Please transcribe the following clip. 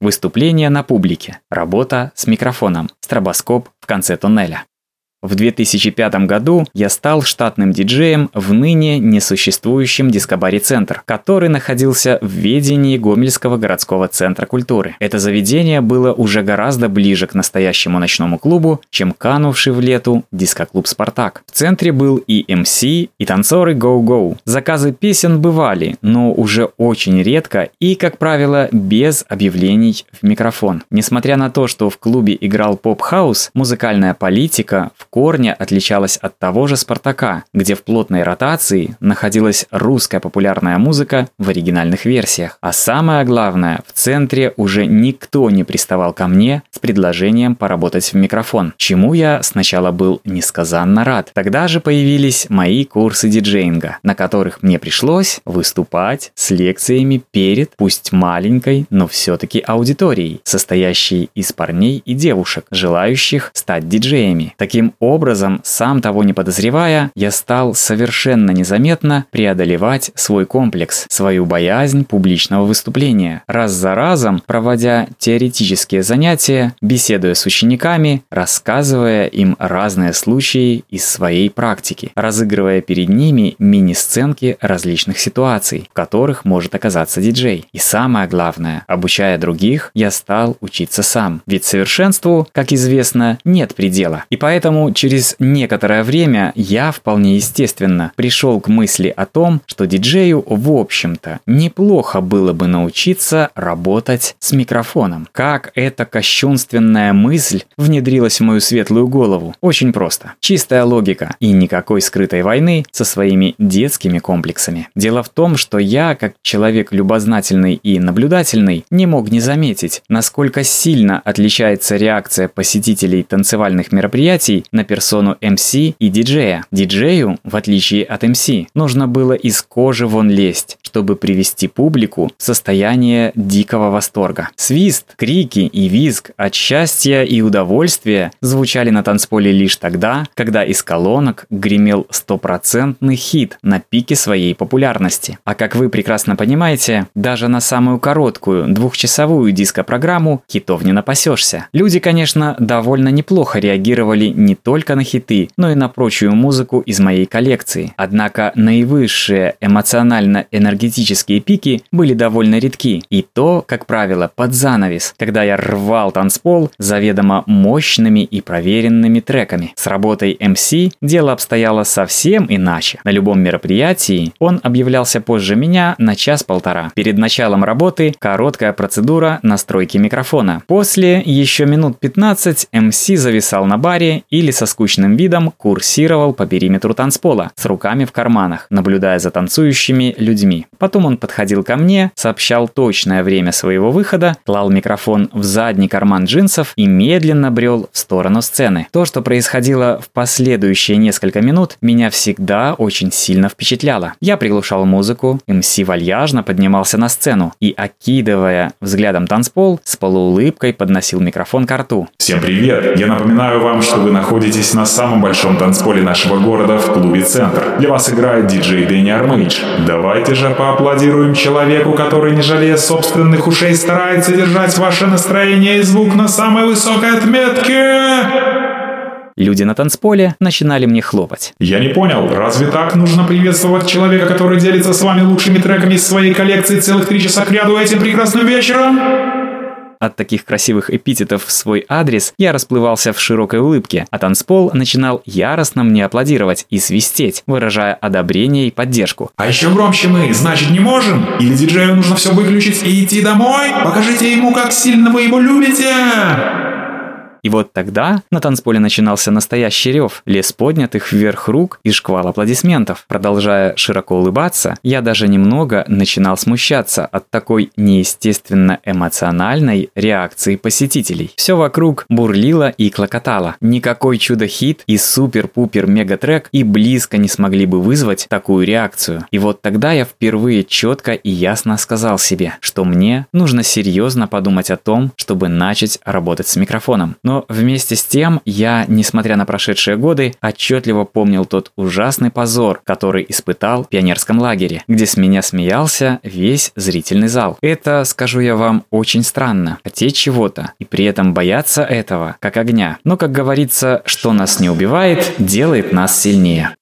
Выступление на публике. Работа с микрофоном. Стробоскоп в конце туннеля. В 2005 году я стал штатным диджеем в ныне несуществующем дискобаре «Центр», который находился в ведении Гомельского городского центра культуры. Это заведение было уже гораздо ближе к настоящему ночному клубу, чем канувший в лету дискоклуб «Спартак». В центре был и MC, и танцоры «Go-Go». Заказы песен бывали, но уже очень редко и, как правило, без объявлений в микрофон. Несмотря на то, что в клубе играл поп-хаус, музыкальная политика в корне отличалась от того же «Спартака», где в плотной ротации находилась русская популярная музыка в оригинальных версиях. А самое главное, в центре уже никто не приставал ко мне с предложением поработать в микрофон, чему я сначала был несказанно рад. Тогда же появились мои курсы диджеинга, на которых мне пришлось выступать с лекциями перед, пусть маленькой, но все-таки аудиторией, состоящей из парней и девушек, желающих стать диджеями. Таким сам того не подозревая, я стал совершенно незаметно преодолевать свой комплекс, свою боязнь публичного выступления, раз за разом проводя теоретические занятия, беседуя с учениками, рассказывая им разные случаи из своей практики, разыгрывая перед ними мини-сценки различных ситуаций, в которых может оказаться диджей. И самое главное, обучая других, я стал учиться сам. Ведь совершенству, как известно, нет предела. И поэтому через некоторое время я вполне естественно пришел к мысли о том, что диджею, в общем-то, неплохо было бы научиться работать с микрофоном. Как эта кощунственная мысль внедрилась в мою светлую голову? Очень просто. Чистая логика и никакой скрытой войны со своими детскими комплексами. Дело в том, что я, как человек любознательный и наблюдательный, не мог не заметить, насколько сильно отличается реакция посетителей танцевальных мероприятий на персону МС и диджея. Диджею, в отличие от МС, нужно было из кожи вон лезть, чтобы привести публику в состояние дикого восторга. Свист, крики и визг от счастья и удовольствия звучали на танцполе лишь тогда, когда из колонок гремел стопроцентный хит на пике своей популярности. А как вы прекрасно понимаете, даже на самую короткую двухчасовую диско-программу хитов не напасешься. Люди, конечно, довольно неплохо реагировали не только на хиты, но и на прочую музыку из моей коллекции. Однако наивысшие эмоционально-энергетические пики были довольно редки. И то, как правило, под занавес, когда я рвал танцпол заведомо мощными и проверенными треками. С работой MC дело обстояло совсем иначе. На любом мероприятии он объявлялся позже меня на час-полтора. Перед началом работы короткая процедура настройки микрофона. После еще минут 15 MC зависал на баре или со скучным видом курсировал по периметру танцпола с руками в карманах, наблюдая за танцующими людьми. Потом он подходил ко мне, сообщал точное время своего выхода, клал микрофон в задний карман джинсов и медленно брел в сторону сцены. То, что происходило в последующие несколько минут, меня всегда очень сильно впечатляло. Я приглушал музыку, МС вальяжно поднимался на сцену и, окидывая взглядом танцпол, с полуулыбкой подносил микрофон к рту. Всем привет! Я напоминаю вам, что вы находитесь на самом большом танцполе нашего города в клубе «Центр». Для вас играет диджей Дэнни Армейдж. Давайте же поаплодируем человеку, который, не жалея собственных ушей, старается держать ваше настроение и звук на самой высокой отметке. Люди на танцполе начинали мне хлопать. Я не понял, разве так нужно приветствовать человека, который делится с вами лучшими треками из своей коллекции целых три часа к ряду этим прекрасным вечером? От таких красивых эпитетов в свой адрес я расплывался в широкой улыбке, а танцпол начинал яростно мне аплодировать и свистеть, выражая одобрение и поддержку. А еще громче мы, значит не можем? Или диджею нужно все выключить и идти домой? Покажите ему, как сильно вы его любите! И вот тогда на танцполе начинался настоящий рев, лес поднятых вверх рук и шквал аплодисментов. Продолжая широко улыбаться, я даже немного начинал смущаться от такой неестественно эмоциональной реакции посетителей. Все вокруг бурлило и клокотало. Никакой чудо-хит и супер-пупер мегатрек и близко не смогли бы вызвать такую реакцию. И вот тогда я впервые четко и ясно сказал себе, что мне нужно серьезно подумать о том, чтобы начать работать с микрофоном. Но Вместе с тем я, несмотря на прошедшие годы, отчетливо помнил тот ужасный позор, который испытал в пионерском лагере, где с меня смеялся весь зрительный зал. Это, скажу я вам, очень странно. Хотеть чего-то и при этом бояться этого, как огня. Но, как говорится, что нас не убивает, делает нас сильнее.